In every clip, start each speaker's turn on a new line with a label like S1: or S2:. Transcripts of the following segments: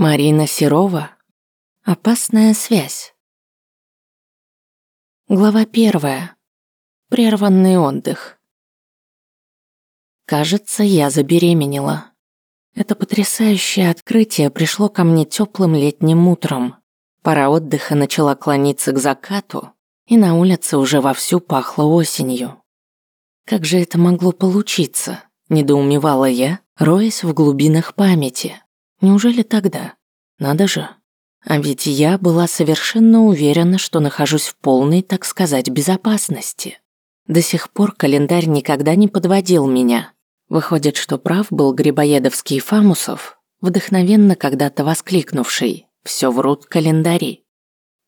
S1: Марина Серова. Опасная связь. Глава первая. Прерванный отдых. Кажется, я забеременела. Это потрясающее открытие пришло ко мне теплым летним утром. Пора отдыха начала клониться к закату, и на улице уже вовсю пахло осенью. Как же это могло получиться? Недоумевала я, роясь в глубинах памяти. Неужели тогда? Надо же. А ведь я была совершенно уверена, что нахожусь в полной, так сказать, безопасности. До сих пор календарь никогда не подводил меня. Выходит, что прав был Грибоедовский Фамусов, вдохновенно когда-то воскликнувший «Все врут календари».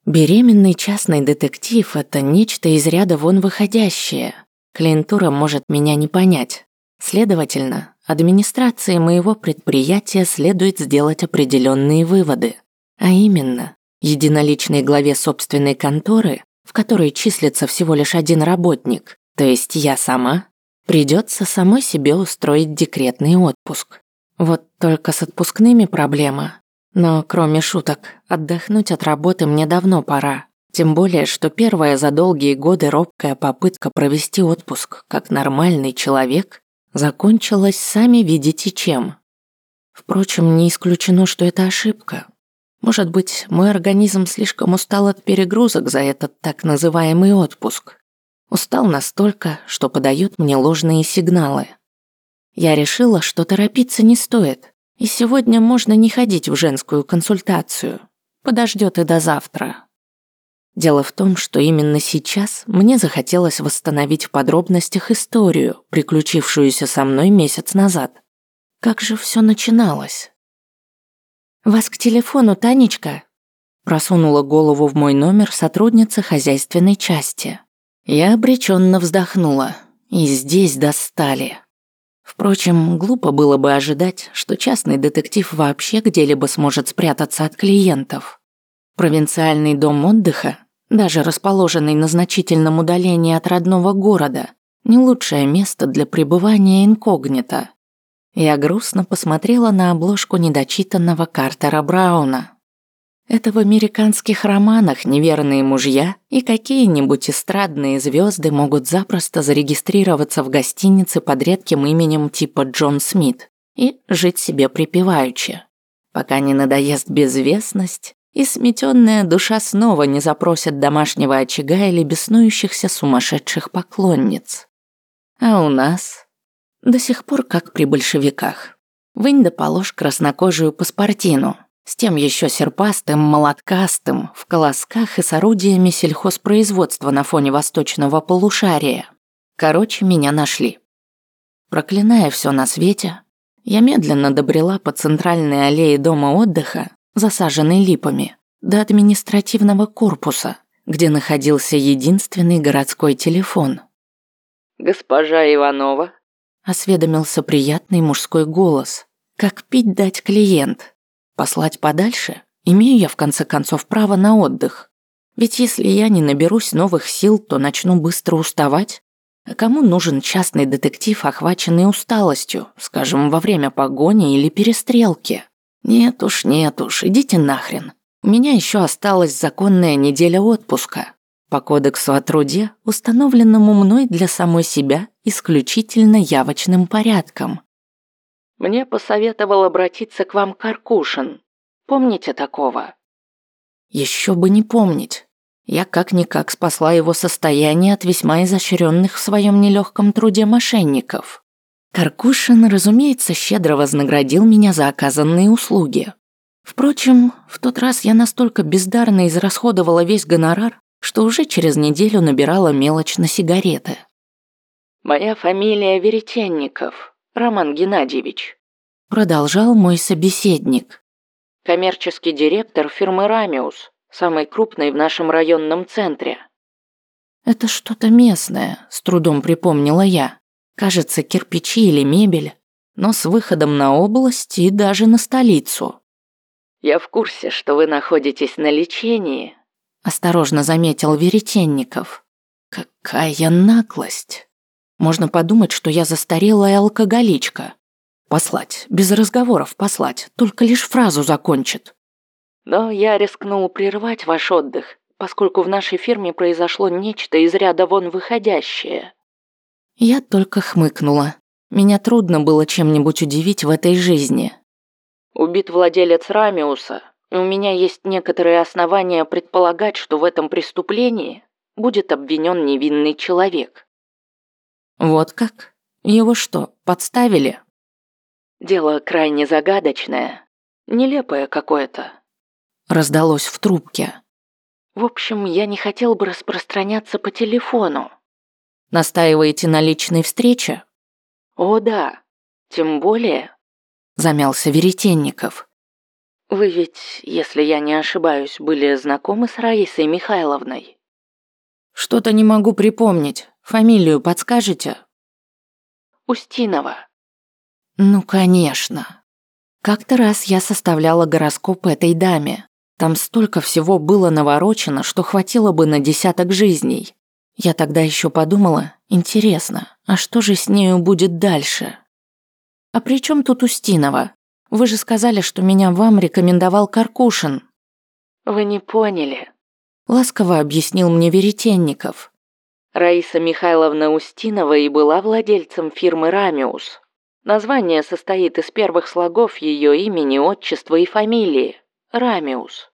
S1: Беременный частный детектив – это нечто из ряда вон выходящее. Клиентура может меня не понять. Следовательно, администрации моего предприятия следует сделать определенные выводы. А именно, единоличной главе собственной конторы, в которой числится всего лишь один работник, то есть я сама, придется самой себе устроить декретный отпуск. Вот только с отпускными проблема. Но кроме шуток, отдохнуть от работы мне давно пора. Тем более, что первая за долгие годы робкая попытка провести отпуск как нормальный человек закончилась, сами видите, чем. Впрочем, не исключено, что это ошибка. Может быть, мой организм слишком устал от перегрузок за этот так называемый отпуск. Устал настолько, что подает мне ложные сигналы. Я решила, что торопиться не стоит, и сегодня можно не ходить в женскую консультацию. Подождет и до завтра. Дело в том, что именно сейчас мне захотелось восстановить в подробностях историю, приключившуюся со мной месяц назад. Как же все начиналось? «Вас к телефону, Танечка?» Просунула голову в мой номер сотрудница хозяйственной части. Я обреченно вздохнула. И здесь достали. Впрочем, глупо было бы ожидать, что частный детектив вообще где-либо сможет спрятаться от клиентов. Провинциальный дом отдыха, даже расположенный на значительном удалении от родного города, не лучшее место для пребывания инкогнито. Я грустно посмотрела на обложку недочитанного Картера Брауна. Это в американских романах неверные мужья и какие-нибудь эстрадные звезды могут запросто зарегистрироваться в гостинице под редким именем типа Джон Смит и жить себе припеваючи. Пока не надоест безвестность, и сметенная душа снова не запросит домашнего очага или беснующихся сумасшедших поклонниц. А у нас до сих пор как при большевиках. Вынь да положь краснокожую паспортину, с тем еще серпастым, молоткастым, в колосках и с орудиями сельхозпроизводства на фоне восточного полушария. Короче, меня нашли. Проклиная все на свете, я медленно добрела по центральной аллее дома отдыха засаженный липами, до административного корпуса, где находился единственный городской телефон.
S2: «Госпожа Иванова?»
S1: – осведомился приятный мужской голос. «Как пить дать клиент? Послать подальше? Имею я в конце концов право на отдых. Ведь если я не наберусь новых сил, то начну быстро уставать. А кому нужен частный детектив, охваченный усталостью, скажем, во время погони или перестрелки?» Нет уж, нет уж, идите нахрен. У меня еще осталась законная неделя отпуска. По кодексу о труде, установленному мной для самой себя исключительно явочным порядком.
S2: Мне посоветовал обратиться к вам Каркушин. Помните такого?
S1: Еще бы не помнить. Я как-никак спасла его состояние от весьма изощренных в своем нелегком труде мошенников. Каркушин, разумеется, щедро вознаградил меня за оказанные услуги. Впрочем, в тот раз я настолько бездарно израсходовала весь гонорар, что уже через неделю набирала мелочь на сигареты.
S2: «Моя фамилия Веретенников, Роман Геннадьевич»,
S1: продолжал мой собеседник.
S2: «Коммерческий директор фирмы «Рамиус», самой крупной в нашем районном центре».
S1: «Это что-то местное», – с трудом припомнила я. Кажется, кирпичи или мебель, но с выходом на область и даже на столицу.
S2: «Я в курсе, что вы находитесь на лечении», –
S1: осторожно заметил Веретенников. «Какая наглость! Можно подумать, что я застарелая алкоголичка. Послать, без разговоров послать, только лишь фразу закончит.
S2: Но я рискнул прервать ваш отдых, поскольку в нашей фирме произошло нечто из ряда вон выходящее.
S1: Я только хмыкнула. Меня трудно было чем-нибудь удивить в этой жизни.
S2: Убит владелец Рамиуса, и у меня есть некоторые основания предполагать, что в этом преступлении будет обвинен невинный человек.
S1: Вот как? Его что, подставили?
S2: Дело крайне загадочное, нелепое какое-то.
S1: Раздалось в трубке.
S2: В общем, я не хотел бы распространяться по телефону.
S1: Настаиваете на личной встрече?
S2: О, да. Тем более...
S1: Замялся Веретенников.
S2: Вы ведь, если я не ошибаюсь, были знакомы с Раисой Михайловной?
S1: Что-то не могу припомнить. Фамилию подскажете?
S2: Устинова.
S1: Ну, конечно. Как-то раз я составляла гороскоп этой даме. Там столько всего было наворочено, что хватило бы на десяток жизней. Я тогда еще подумала, интересно, а что же с нею будет дальше? А при чем тут Устинова? Вы же сказали, что меня вам рекомендовал Каркушин.
S2: Вы не поняли.
S1: Ласково объяснил мне Веретенников.
S2: Раиса Михайловна Устинова и была владельцем фирмы «Рамиус». Название состоит из первых слогов ее имени, отчества и фамилии – «Рамиус».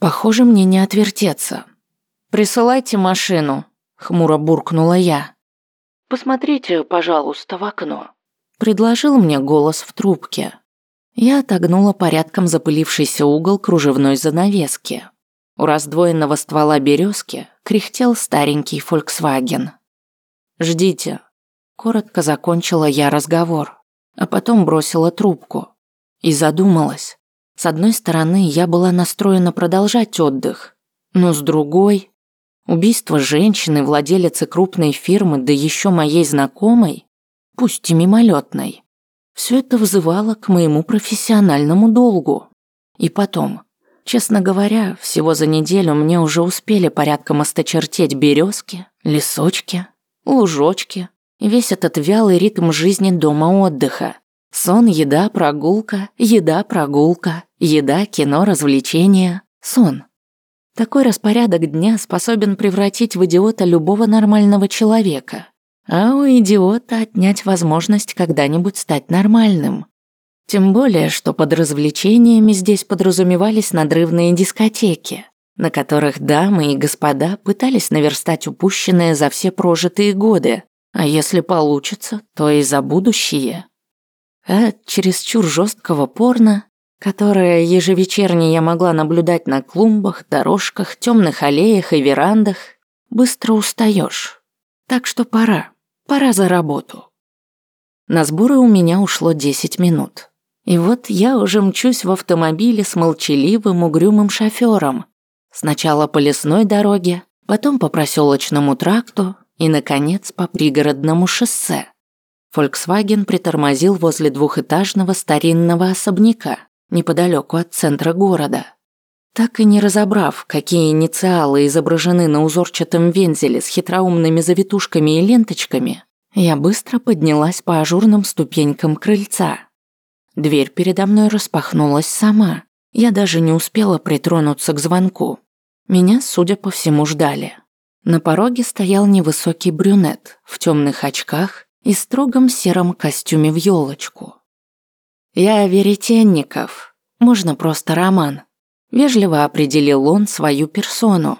S1: Похоже, мне не отвертеться. Присылайте машину, хмуро буркнула я.
S2: Посмотрите, пожалуйста, в окно.
S1: Предложил мне голос в трубке. Я отогнула порядком запылившийся угол кружевной занавески. У раздвоенного ствола березки кряхтел старенький Volkswagen. «Ждите», – коротко закончила я разговор, а потом бросила трубку и задумалась. С одной стороны, я была настроена продолжать отдых, но с другой... Убийство женщины, владелицы крупной фирмы, да еще моей знакомой, пусть и мимолетной, все это вызывало к моему профессиональному долгу. И потом, честно говоря, всего за неделю мне уже успели порядком осточертеть березки, лесочки, лужочки весь этот вялый ритм жизни дома отдыха. Сон, еда, прогулка, еда, прогулка, еда, кино, развлечения, сон. Такой распорядок дня способен превратить в идиота любого нормального человека, а у идиота отнять возможность когда-нибудь стать нормальным. Тем более, что под развлечениями здесь подразумевались надрывные дискотеки, на которых дамы и господа пытались наверстать упущенное за все прожитые годы, а если получится, то и за будущее а чересчур жесткого порно, которое ежевечерне я могла наблюдать на клумбах, дорожках, темных аллеях и верандах, быстро устаешь. Так что пора, пора за работу. На сборы у меня ушло 10 минут. И вот я уже мчусь в автомобиле с молчаливым угрюмым шофёром. Сначала по лесной дороге, потом по проселочному тракту и, наконец, по пригородному шоссе. Volkswagen притормозил возле двухэтажного старинного особняка неподалеку от центра города. Так и не разобрав, какие инициалы изображены на узорчатом вензеле с хитроумными завитушками и ленточками, я быстро поднялась по ажурным ступенькам крыльца. Дверь передо мной распахнулась сама. Я даже не успела притронуться к звонку. Меня, судя по всему, ждали. На пороге стоял невысокий брюнет в темных очках и строгом сером костюме в елочку. «Я Веретенников, можно просто Роман», – вежливо определил он свою персону.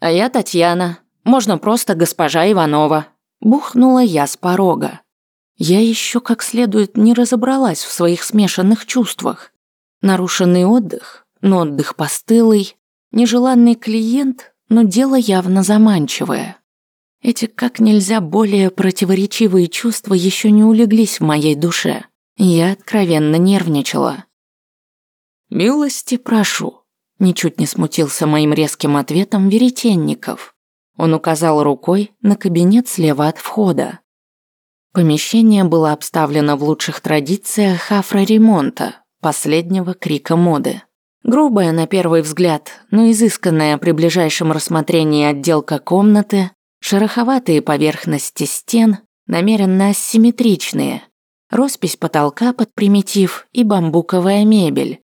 S1: «А я Татьяна, можно просто госпожа Иванова», – бухнула я с порога. Я еще как следует не разобралась в своих смешанных чувствах. Нарушенный отдых, но отдых постылый, нежеланный клиент, но дело явно заманчивое. Эти как нельзя более противоречивые чувства еще не улеглись в моей душе. Я откровенно нервничала. «Милости прошу», – ничуть не смутился моим резким ответом Веретенников. Он указал рукой на кабинет слева от входа. Помещение было обставлено в лучших традициях афроремонта, последнего крика моды. Грубая на первый взгляд, но изысканная при ближайшем рассмотрении отделка комнаты Шероховатые поверхности стен намеренно асимметричные, роспись потолка под примитив и бамбуковая мебель.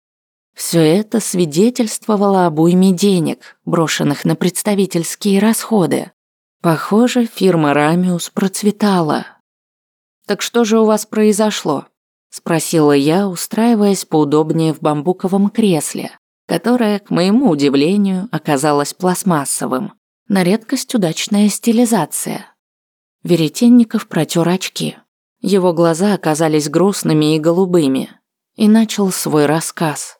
S1: Все это свидетельствовало об уйме денег, брошенных на представительские расходы. Похоже, фирма Рамиус процветала. «Так что же у вас произошло?» – спросила я, устраиваясь поудобнее в бамбуковом кресле, которое, к моему удивлению, оказалось пластмассовым. На редкость удачная стилизация. Веретенников протер очки. Его глаза оказались грустными и голубыми. И начал свой рассказ.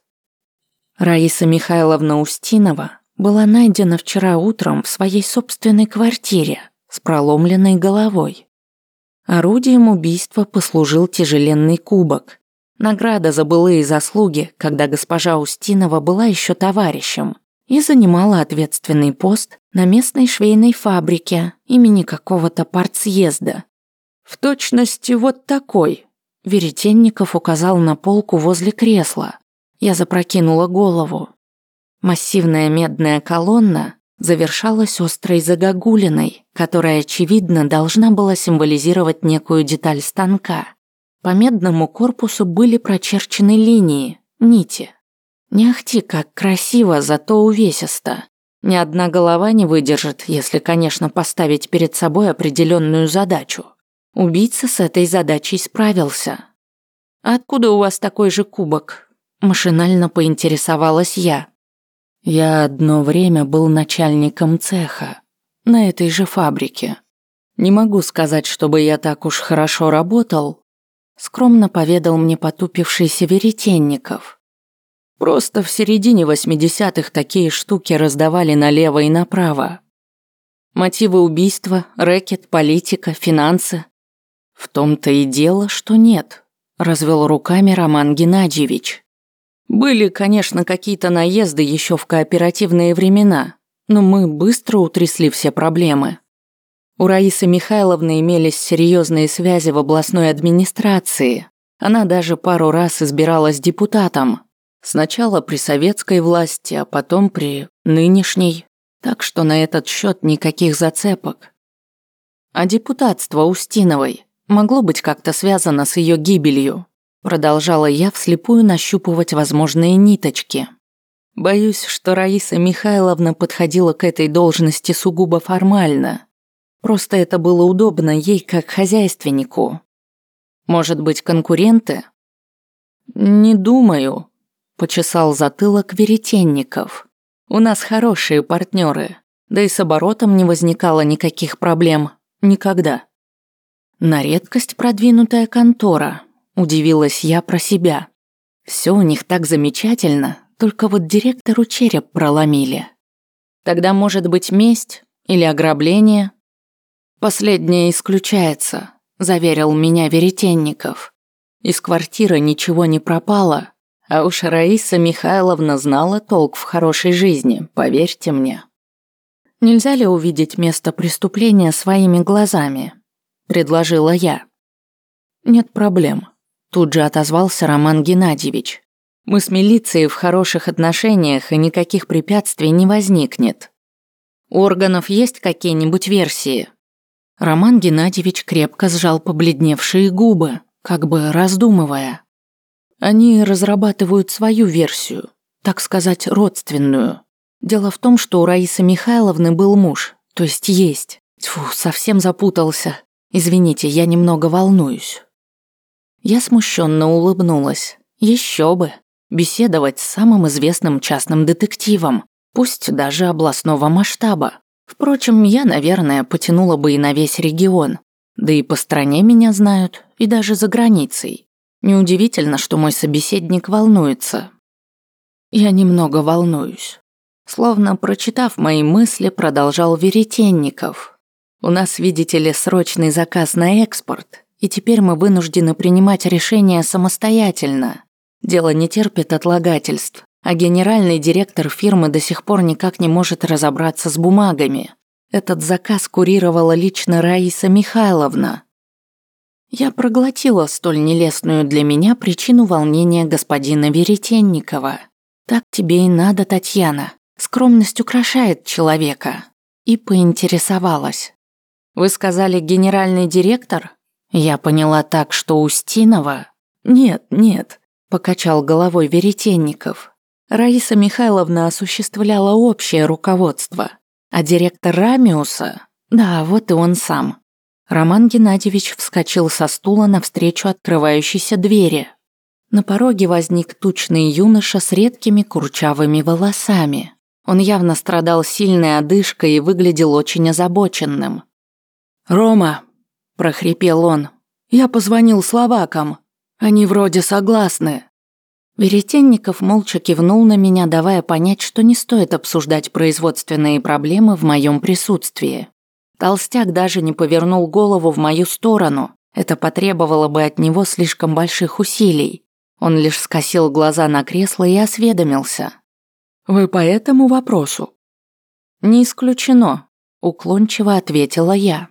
S1: Раиса Михайловна Устинова была найдена вчера утром в своей собственной квартире с проломленной головой. Орудием убийства послужил тяжеленный кубок. Награда за былые заслуги, когда госпожа Устинова была еще товарищем и занимала ответственный пост на местной швейной фабрике имени какого-то партсъезда. В точности вот такой. Веретенников указал на полку возле кресла, я запрокинула голову. Массивная медная колонна завершалась острой загогулиной, которая, очевидно, должна была символизировать некую деталь станка. По медному корпусу были прочерчены линии, нити. Не ахти, как красиво, зато увесисто. Ни одна голова не выдержит, если, конечно, поставить перед собой определенную задачу. Убийца с этой задачей справился. «Откуда у вас такой же кубок?» Машинально поинтересовалась я. Я одно время был начальником цеха на этой же фабрике. Не могу сказать, чтобы я так уж хорошо работал, скромно поведал мне потупившийся веретенников. Просто в середине 80-х такие штуки раздавали налево и направо. Мотивы убийства, рэкет, политика, финансы. В том-то и дело, что нет, развел руками Роман Геннадьевич. Были, конечно, какие-то наезды еще в кооперативные времена, но мы быстро утрясли все проблемы. У Раисы Михайловны имелись серьезные связи в областной администрации. Она даже пару раз избиралась депутатом. Сначала при советской власти, а потом при нынешней. Так что на этот счет никаких зацепок. А депутатство Устиновой могло быть как-то связано с ее гибелью. Продолжала я вслепую нащупывать возможные ниточки. Боюсь, что Раиса Михайловна подходила к этой должности сугубо формально. Просто это было удобно ей как хозяйственнику. Может быть, конкуренты? Не думаю, почесал затылок веретенников. У нас хорошие партнеры, да и с оборотом не возникало никаких проблем. Никогда. На редкость продвинутая контора, Удивилась я про себя. Все у них так замечательно, только вот директору череп проломили. Тогда может быть месть или ограбление? Последнее исключается, заверил меня Веретенников. Из квартиры ничего не пропало, а уж Раиса Михайловна знала толк в хорошей жизни, поверьте мне. Нельзя ли увидеть место преступления своими глазами? Предложила я. Нет проблем. Тут же отозвался Роман Геннадьевич. Мы с милицией в хороших отношениях, и никаких препятствий не возникнет. У органов есть какие-нибудь версии? Роман Геннадьевич крепко сжал побледневшие губы, как бы раздумывая. Они разрабатывают свою версию, так сказать, родственную. Дело в том, что у Раисы Михайловны был муж, то есть есть. Тьфу, совсем запутался. Извините, я немного волнуюсь. Я смущенно улыбнулась. Еще бы. Беседовать с самым известным частным детективом, пусть даже областного масштаба. Впрочем, я, наверное, потянула бы и на весь регион. Да и по стране меня знают, и даже за границей. Неудивительно, что мой собеседник волнуется. Я немного волнуюсь. Словно прочитав мои мысли, продолжал Веретенников. У нас, видите ли, срочный заказ на экспорт, и теперь мы вынуждены принимать решения самостоятельно. Дело не терпит отлагательств, а генеральный директор фирмы до сих пор никак не может разобраться с бумагами. Этот заказ курировала лично Раиса Михайловна. Я проглотила столь нелестную для меня причину волнения господина Веретенникова. Так тебе и надо, Татьяна. Скромность украшает человека. И поинтересовалась. Вы сказали генеральный директор? Я поняла так, что Устинова... Нет, нет, покачал головой Веретенников. Раиса Михайловна осуществляла общее руководство, а директор Рамиуса... Да, вот и он сам. Роман Геннадьевич вскочил со стула навстречу открывающейся двери. На пороге возник тучный юноша с редкими курчавыми волосами. Он явно страдал сильной одышкой и выглядел очень озабоченным. «Рома», – прохрипел он, – «я позвонил словакам. Они вроде согласны». Веретенников молча кивнул на меня, давая понять, что не стоит обсуждать производственные проблемы в моем присутствии. Толстяк даже не повернул голову в мою сторону. Это потребовало бы от него слишком больших усилий. Он лишь скосил глаза на кресло и осведомился. «Вы по этому вопросу?» «Не исключено», – уклончиво ответила я.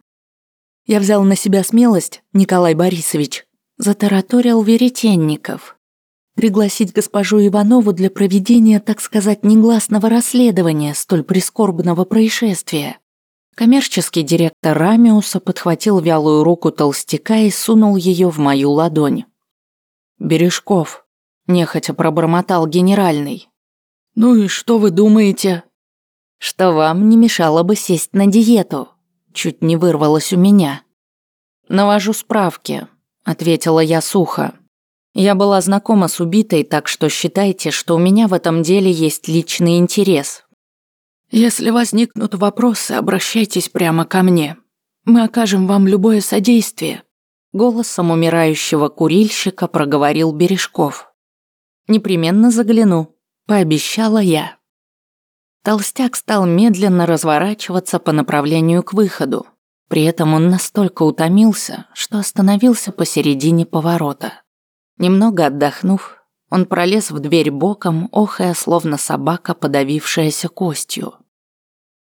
S1: «Я взял на себя смелость, Николай Борисович», – затараторил Веретенников. «Пригласить госпожу Иванову для проведения, так сказать, негласного расследования столь прискорбного происшествия». Коммерческий директор Рамиуса подхватил вялую руку толстяка и сунул ее в мою ладонь. «Бережков», – нехотя пробормотал генеральный. «Ну и что вы думаете?» «Что вам не мешало бы сесть на диету», – чуть не вырвалось у меня. «Навожу справки», – ответила я сухо. «Я была знакома с убитой, так что считайте, что у меня в этом деле есть личный интерес, если возникнут вопросы, обращайтесь прямо ко мне. Мы окажем вам любое содействие. Голосом умирающего курильщика проговорил Бережков. Непременно загляну, пообещала я. Толстяк стал медленно разворачиваться по направлению к выходу. При этом он настолько утомился, что остановился посередине поворота. Немного отдохнув, он пролез в дверь боком, охая, словно собака, подавившаяся костью.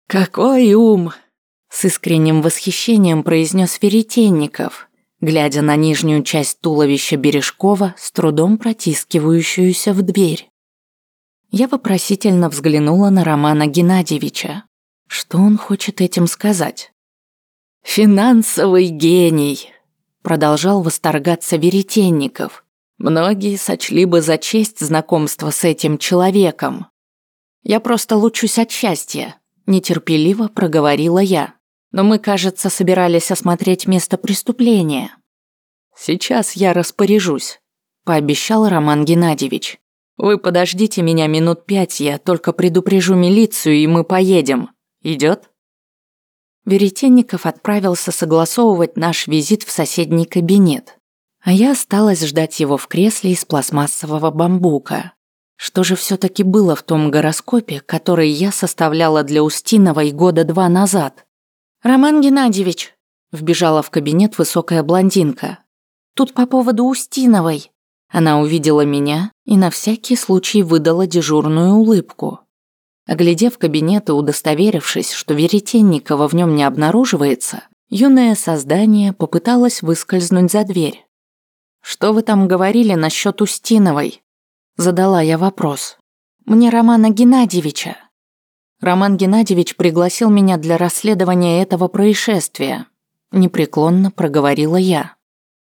S1: «Какой ум!» – с искренним восхищением произнес Веретенников, глядя на нижнюю часть туловища Бережкова, с трудом протискивающуюся в дверь. Я вопросительно взглянула на Романа Геннадьевича. Что он хочет этим сказать? «Финансовый гений!» – продолжал восторгаться Веретенников – Многие сочли бы за честь знакомство с этим человеком. Я просто лучусь от счастья, нетерпеливо проговорила я. Но мы, кажется, собирались осмотреть место преступления. Сейчас я распоряжусь, пообещал Роман Геннадьевич. Вы подождите меня минут пять, я только предупрежу милицию, и мы поедем. Идет? Веретенников отправился согласовывать наш визит в соседний кабинет а я осталась ждать его в кресле из пластмассового бамбука. Что же все-таки было в том гороскопе, который я составляла для Устиновой года два назад? «Роман Геннадьевич!» – вбежала в кабинет высокая блондинка. «Тут по поводу Устиновой». Она увидела меня и на всякий случай выдала дежурную улыбку. Оглядев кабинет и удостоверившись, что Веретенникова в нем не обнаруживается, юное создание попыталось выскользнуть за дверь. «Что вы там говорили насчет Устиновой?» Задала я вопрос. «Мне Романа Геннадьевича». Роман Геннадьевич пригласил меня для расследования этого происшествия. Непреклонно проговорила я.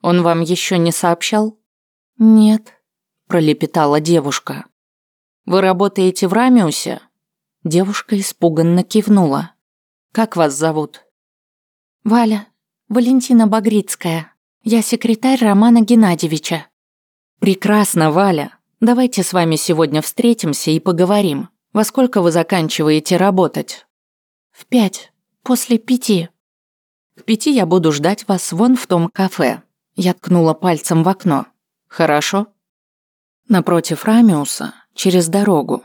S1: «Он вам еще не сообщал?» «Нет», – пролепетала девушка. «Вы работаете в Рамиусе?» Девушка испуганно кивнула. «Как вас зовут?» «Валя. Валентина Багрицкая». Я секретарь Романа Геннадьевича. Прекрасно, Валя. Давайте с вами сегодня встретимся и поговорим. Во сколько вы заканчиваете работать? В пять. После пяти. К пяти я буду ждать вас вон в том кафе. Я ткнула пальцем в окно. Хорошо? Напротив Рамиуса, через дорогу,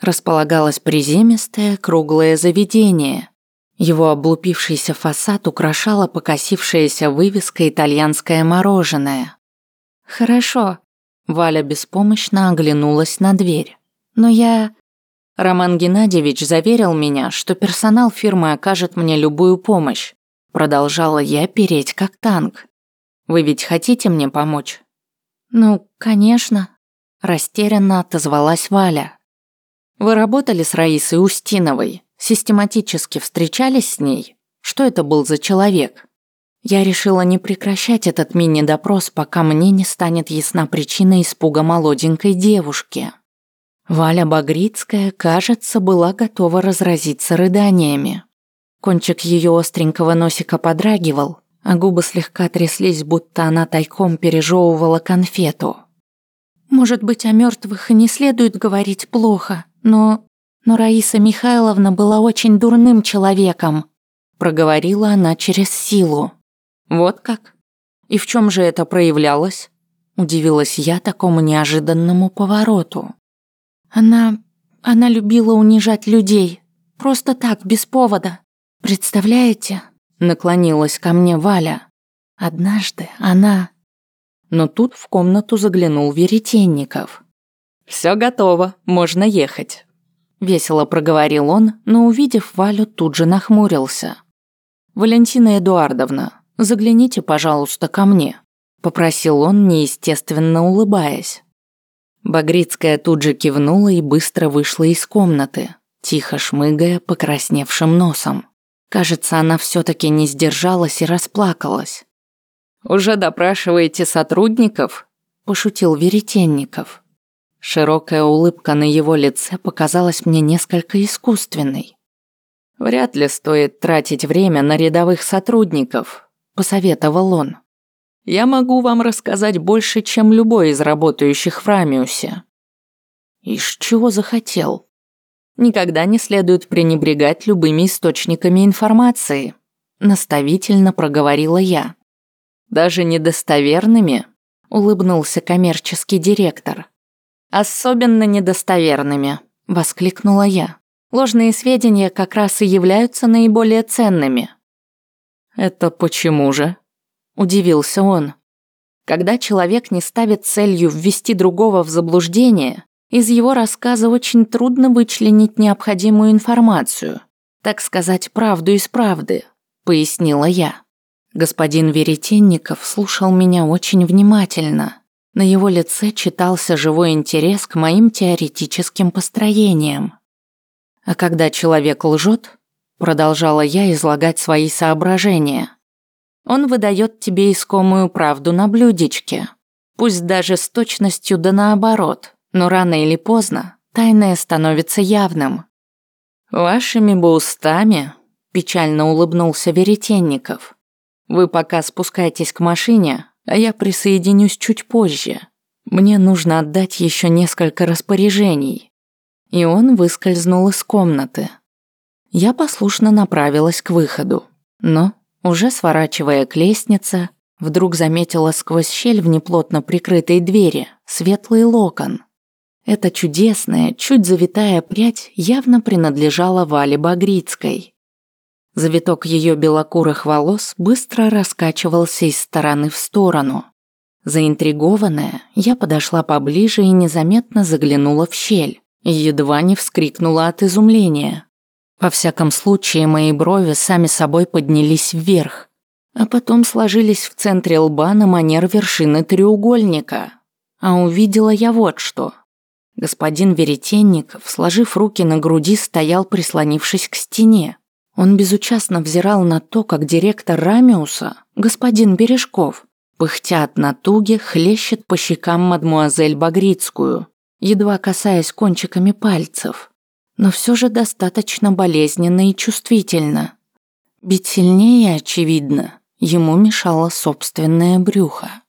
S1: располагалось приземистое круглое заведение, его облупившийся фасад украшала покосившаяся вывеска «Итальянское мороженое». «Хорошо», – Валя беспомощно оглянулась на дверь. «Но я...» Роман Геннадьевич заверил меня, что персонал фирмы окажет мне любую помощь. Продолжала я переть как танк. «Вы ведь хотите мне помочь?» «Ну, конечно», – растерянно отозвалась Валя. «Вы работали с Раисой Устиновой?» Систематически встречались с ней? Что это был за человек? Я решила не прекращать этот мини-допрос, пока мне не станет ясна причина испуга молоденькой девушки. Валя Багрицкая, кажется, была готова разразиться рыданиями. Кончик ее остренького носика подрагивал, а губы слегка тряслись, будто она тайком пережевывала конфету. Может быть, о мертвых и не следует говорить плохо, но... Но Раиса Михайловна была очень дурным человеком, проговорила она через силу. Вот как? И в чем же это проявлялось? Удивилась я такому неожиданному повороту. Она... она любила унижать людей. Просто так, без повода. Представляете? Наклонилась ко мне Валя. Однажды она... Но тут в комнату заглянул Веретенников. «Все готово, можно ехать», – весело проговорил он, но, увидев Валю, тут же нахмурился. «Валентина Эдуардовна, загляните, пожалуйста, ко мне», – попросил он, неестественно улыбаясь. Багрицкая тут же кивнула и быстро вышла из комнаты, тихо шмыгая покрасневшим носом. Кажется, она все таки не сдержалась и расплакалась. «Уже допрашиваете сотрудников?» – пошутил Веретенников. Широкая улыбка на его лице показалась мне несколько искусственной. «Вряд ли стоит тратить время на рядовых сотрудников», – посоветовал он. Я могу вам рассказать больше, чем любой из работающих в Рамиусе. Ишь, чего захотел? Никогда не следует пренебрегать любыми источниками информации, наставительно проговорила я. Даже недостоверными, улыбнулся коммерческий директор. Особенно недостоверными, воскликнула я. Ложные сведения как раз и являются наиболее ценными. Это почему же? Удивился он. Когда человек не ставит целью ввести другого в заблуждение, из его рассказа очень трудно вычленить необходимую информацию, так сказать, правду из правды, пояснила я. Господин Веретенников слушал меня очень внимательно. На его лице читался живой интерес к моим теоретическим построениям. А когда человек лжет, продолжала я излагать свои соображения, он выдает тебе искомую правду на блюдечке. Пусть даже с точностью да наоборот, но рано или поздно тайное становится явным. «Вашими бы устами», – печально улыбнулся Веретенников. «Вы пока спускайтесь к машине, а я присоединюсь чуть позже. Мне нужно отдать еще несколько распоряжений». И он выскользнул из комнаты. Я послушно направилась к выходу, но уже сворачивая к лестнице, вдруг заметила сквозь щель в неплотно прикрытой двери светлый локон. Эта чудесная, чуть завитая прядь явно принадлежала Вале Багрицкой. Завиток ее белокурых волос быстро раскачивался из стороны в сторону. Заинтригованная, я подошла поближе и незаметно заглянула в щель, и едва не вскрикнула от изумления. Во всяком случае, мои брови сами собой поднялись вверх, а потом сложились в центре лба на манер вершины треугольника. А увидела я вот что. Господин Веретенников, сложив руки на груди, стоял, прислонившись к стене. Он безучастно взирал на то, как директор Рамиуса, господин Бережков, пыхтя от натуги, хлещет по щекам мадмуазель Багрицкую, едва касаясь кончиками пальцев но все же достаточно болезненно и чувствительно. Бить сильнее, очевидно, ему мешало собственное брюхо.